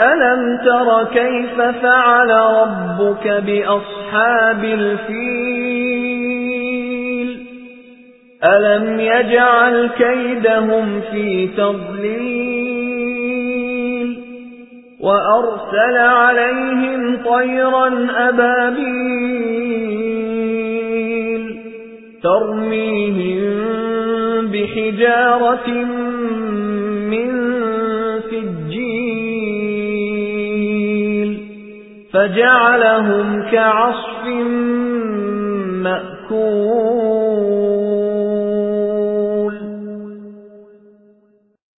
ألم تر كيف فعل ربك بأصحاب الفيل؟ ألم يجعل كيدهم في تضليل؟ وأرسل عليهم طيرا أبابيل ترميهم بحجارة فجعلهم كعصف مأكول.